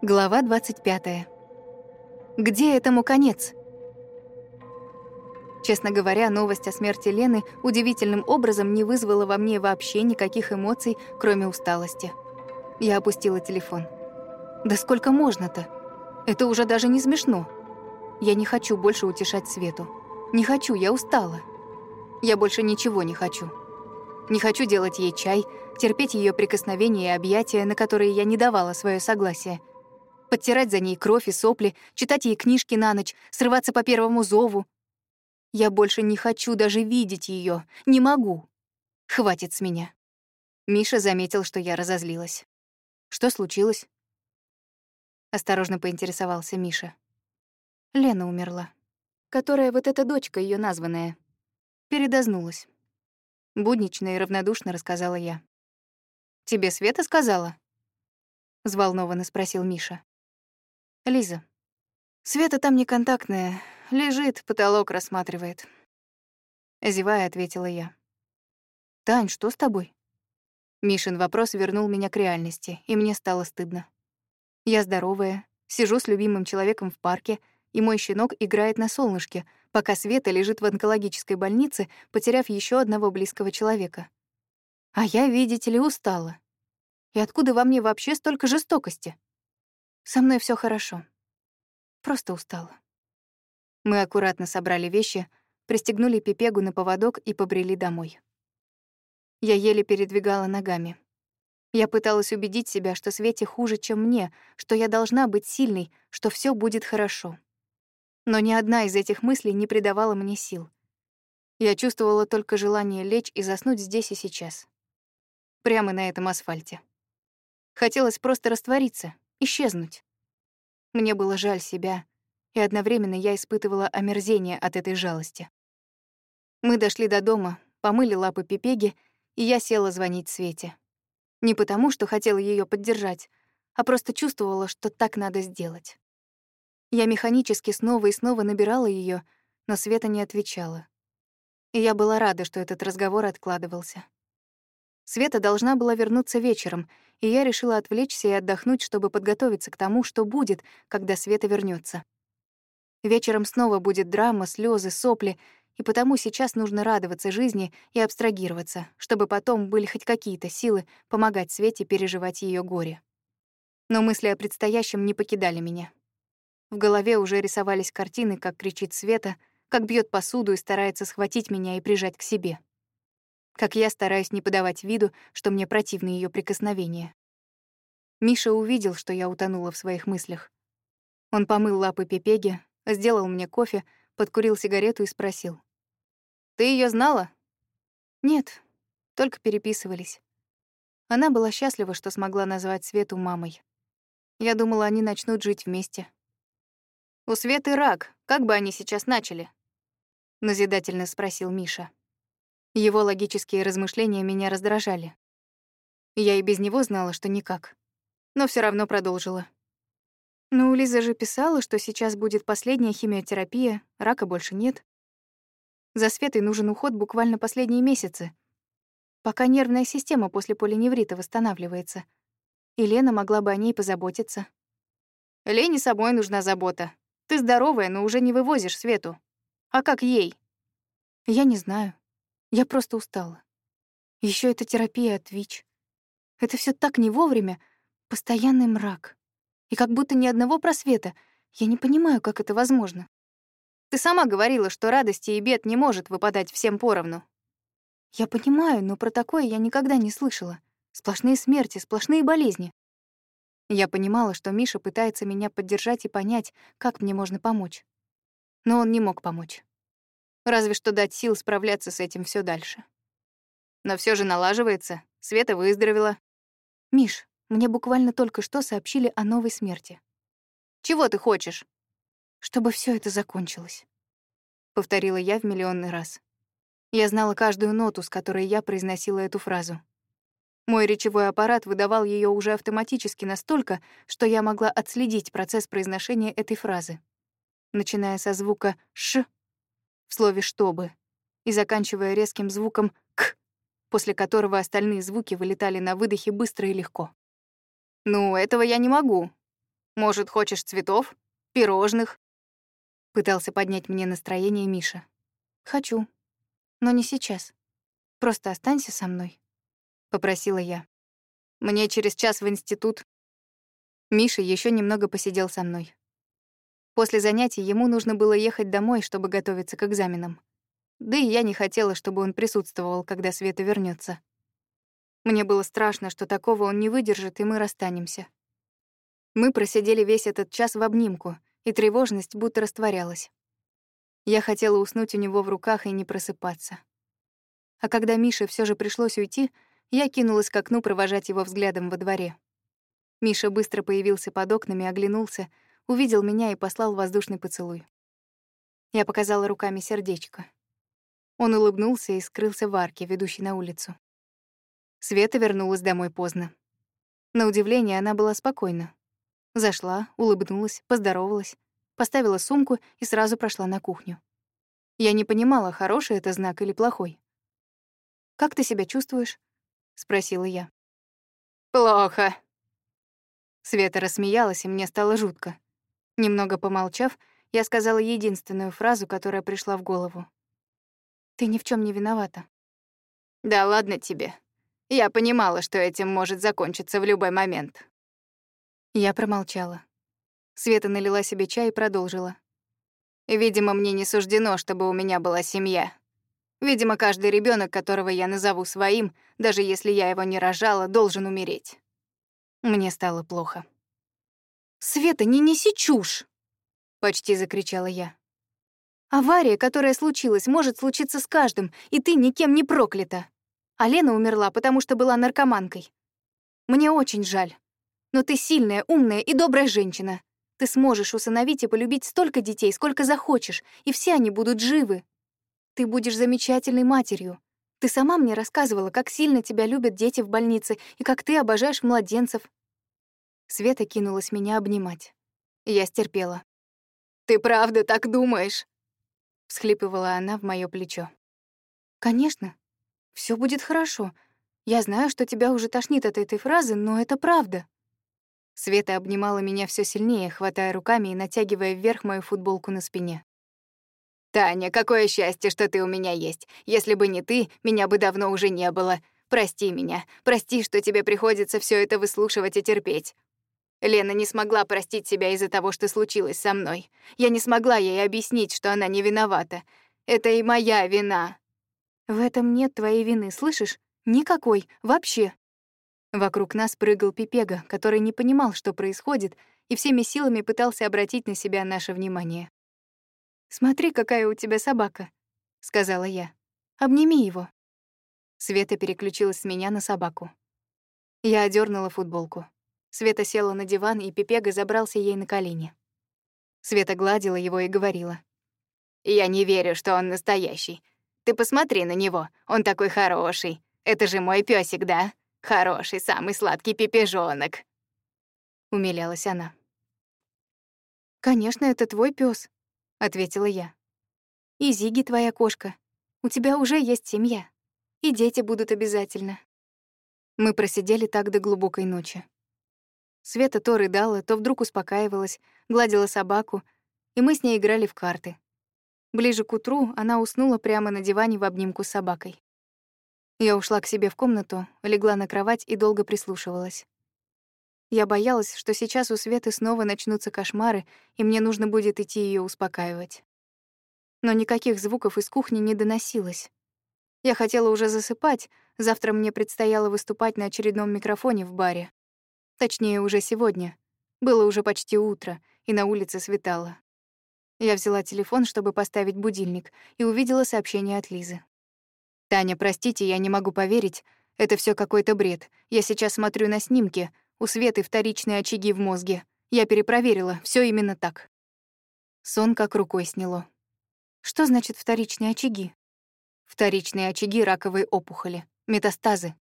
Глава 25. Где этому конец? Честно говоря, новость о смерти Лены удивительным образом не вызвала во мне вообще никаких эмоций, кроме усталости. Я опустила телефон. Да сколько можно-то? Это уже даже не смешно. Я не хочу больше утешать Свету. Не хочу, я устала. Я больше ничего не хочу. Не хочу делать ей чай, терпеть ее прикосновения и объятия, на которые я не давала свое согласие — подтирать за ней кровь и сопли, читать ей книжки на ночь, срываться по первому зову. Я больше не хочу даже видеть ее, не могу. Хватит с меня. Миша заметил, что я разозлилась. Что случилось? Осторожно поинтересовался Миша. Лена умерла. Которая вот эта дочка ее названная. Передознулась. Буднично и равнодушно рассказала я. «Тебе Света сказала?» — взволнованно спросил Миша. Лиза. Света там неконтактная. Лежит, потолок рассматривает. Зевая, ответила я. «Тань, что с тобой?» Мишин вопрос вернул меня к реальности, и мне стало стыдно. Я здоровая, сижу с любимым человеком в парке, и мой щенок играет на солнышке, пока Света лежит в онкологической больнице, потеряв еще одного близкого человека. А я, видите ли, устала. И откуда во мне вообще столько жестокости? Со мной все хорошо. Просто устала. Мы аккуратно собрали вещи, пристегнули Пипегу на поводок и побрели домой. Я еле передвигала ногами. Я пыталась убедить себя, что Свете хуже, чем мне, что я должна быть сильной, что все будет хорошо. Но ни одна из этих мыслей не придавала мне сил. Я чувствовала только желание лечь и заснуть здесь и сейчас. Прямо на этом асфальте. Хотелось просто раствориться, исчезнуть. Мне было жаль себя, и одновременно я испытывала омерзение от этой жалости. Мы дошли до дома, помыли лапы Пипеги, и я села звонить Свете. Не потому, что хотела ее поддержать, а просто чувствовала, что так надо сделать. Я механически снова и снова набирала ее, но Света не отвечала. И я была рада, что этот разговор откладывался. Света должна была вернуться вечером, и я решила отвлечься и отдохнуть, чтобы подготовиться к тому, что будет, когда Света вернется. Вечером снова будет драма, слезы, сопли, и потому сейчас нужно радоваться жизни и абстрагироваться, чтобы потом были хоть какие-то силы помогать Свете переживать ее горе. Но мысли о предстоящем не покидали меня. В голове уже рисовались картины, как кричит Света, как бьет посуду и старается схватить меня и прижать к себе как я стараюсь не подавать виду, что мне противны ее прикосновения. Миша увидел, что я утонула в своих мыслях. Он помыл лапы Пепеги, сделал мне кофе, подкурил сигарету и спросил. «Ты ее знала?» «Нет, только переписывались». Она была счастлива, что смогла назвать Свету мамой. Я думала, они начнут жить вместе. «У Светы рак. Как бы они сейчас начали?» — назидательно спросил Миша. Его логические размышления меня раздражали. Я и без него знала, что никак. Но все равно продолжила. Ну, Лиза же писала, что сейчас будет последняя химиотерапия, рака больше нет. За Светой нужен уход буквально последние месяцы, пока нервная система после поленеврита восстанавливается. И Лена могла бы о ней позаботиться. Лене собой нужна забота. Ты здоровая, но уже не вывозишь Свету. А как ей? Я не знаю. Я просто устала. Еще эта терапия от ВИЧ. Это все так не вовремя, постоянный мрак. И как будто ни одного просвета. Я не понимаю, как это возможно. Ты сама говорила, что радости и бед не может выпадать всем поровну. Я понимаю, но про такое я никогда не слышала. Сплошные смерти, сплошные болезни. Я понимала, что Миша пытается меня поддержать и понять, как мне можно помочь. Но он не мог помочь. Разве что дать сил справляться с этим все дальше. Но все же налаживается. Света выздоровела. Миш, мне буквально только что сообщили о новой смерти. Чего ты хочешь? Чтобы все это закончилось. Повторила я в миллионный раз. Я знала каждую ноту, с которой я произносила эту фразу. Мой речевой аппарат выдавал ее уже автоматически настолько, что я могла отследить процесс произношения этой фразы. Начиная со звука «ш», в слове «чтобы» и заканчивая резким звуком «к», после которого остальные звуки вылетали на выдохе быстро и легко. «Ну, этого я не могу», — Может, хочешь цветов? Пирожных?» Пытался поднять мне настроение Миша. «Хочу. Но не сейчас. Просто останься со мной», — попросила я. «Мне через час в институт». Миша еще немного посидел со мной. После занятий ему нужно было ехать домой, чтобы готовиться к экзаменам. Да и я не хотела, чтобы он присутствовал, когда Света вернется. Мне было страшно, что такого он не выдержит, и мы расстанемся. Мы просидели весь этот час в обнимку, и тревожность будто растворялась. Я хотела уснуть у него в руках и не просыпаться. А когда Мише все же пришлось уйти, я кинулась к окну провожать его взглядом во дворе. Миша быстро появился под окнами, оглянулся, увидел меня и послал воздушный поцелуй. Я показала руками сердечко. Он улыбнулся и скрылся в арке, ведущей на улицу. Света вернулась домой поздно. На удивление, она была спокойна. Зашла, улыбнулась, поздоровалась, поставила сумку и сразу прошла на кухню. Я не понимала, хороший это знак или плохой. «Как ты себя чувствуешь?» — спросила я. «Плохо». Света рассмеялась, и мне стало жутко. Немного помолчав, я сказала единственную фразу, которая пришла в голову. «Ты ни в чем не виновата». «Да ладно тебе. Я понимала, что этим может закончиться в любой момент. Я промолчала. Света налила себе чай и продолжила. Видимо, мне не суждено, чтобы у меня была семья. Видимо, каждый ребенок, которого я назову своим, даже если я его не рожала, должен умереть. Мне стало плохо. «Света, не неси чушь!» — почти закричала я. «Авария, которая случилась, может случиться с каждым, и ты никем не проклята. А Лена умерла, потому что была наркоманкой. Мне очень жаль. Но ты сильная, умная и добрая женщина. Ты сможешь усыновить и полюбить столько детей, сколько захочешь, и все они будут живы. Ты будешь замечательной матерью. Ты сама мне рассказывала, как сильно тебя любят дети в больнице и как ты обожаешь младенцев. Света кинулась меня обнимать. Я стерпела. «Ты правда так думаешь?» — всхлипывала она в моё плечо. «Конечно. Все будет хорошо. Я знаю, что тебя уже тошнит от этой фразы, но это правда». Света обнимала меня все сильнее, хватая руками и натягивая вверх мою футболку на спине. «Таня, какое счастье, что ты у меня есть. Если бы не ты, меня бы давно уже не было. Прости меня. Прости, что тебе приходится все это выслушивать и терпеть. Лена не смогла простить себя из-за того, что случилось со мной. Я не смогла ей объяснить, что она не виновата. Это и моя вина. В этом нет твоей вины, слышишь? Никакой, вообще. Вокруг нас прыгал Пипега, который не понимал, что происходит, и всеми силами пытался обратить на себя наше внимание. «Смотри, какая у тебя собака», — сказала я. «Обними его». Света переключилась с меня на собаку. Я одернула футболку. Света села на диван, и Пипега забрался ей на колени. Света гладила его и говорила. «Я не верю, что он настоящий. Ты посмотри на него, он такой хороший. Это же мой песик, да? Хороший, самый сладкий пипежонок. Умилялась она. «Конечно, это твой пес, ответила я. «И Зиги твоя кошка. У тебя уже есть семья. И дети будут обязательно». Мы просидели так до глубокой ночи. Света то рыдала, то вдруг успокаивалась, гладила собаку, и мы с ней играли в карты. Ближе к утру она уснула прямо на диване в обнимку с собакой. Я ушла к себе в комнату, легла на кровать и долго прислушивалась. Я боялась, что сейчас у Светы снова начнутся кошмары, и мне нужно будет идти ее успокаивать. Но никаких звуков из кухни не доносилось. Я хотела уже засыпать, завтра мне предстояло выступать на очередном микрофоне в баре. Точнее, уже сегодня. Было уже почти утро, и на улице светало. Я взяла телефон, чтобы поставить будильник, и увидела сообщение от Лизы. «Таня, простите, я не могу поверить. Это все какой-то бред. Я сейчас смотрю на снимки. У Светы вторичные очаги в мозге. Я перепроверила, все именно так». Сон как рукой сняло. Что значит вторичные очаги? Вторичные очаги раковой опухоли, метастазы.